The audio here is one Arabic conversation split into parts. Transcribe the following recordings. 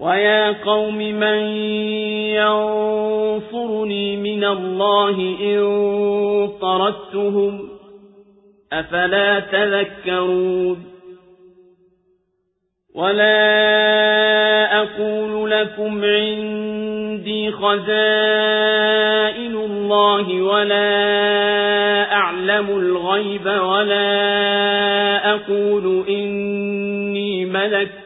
ويا قوم من ينصرني من الله إن طردتهم أفلا تذكرون ولا أقول لكم عندي خزائن الله ولا أعلم الغيب ولا أقول إني ملك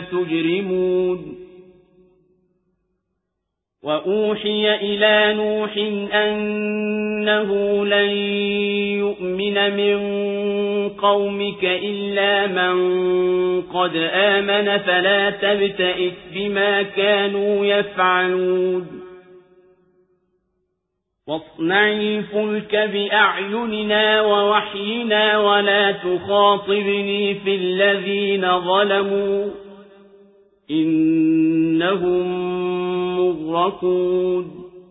تجرمون. وأوحي إلى نوح أنه لن يؤمن من قومك إلا من قد آمن فلا تبتئس بما كانوا يفعلون. واصنعي الفلك بأعيننا ووحينا ولا تخاطبني في الذين ظلموا. إنهم مغرقون.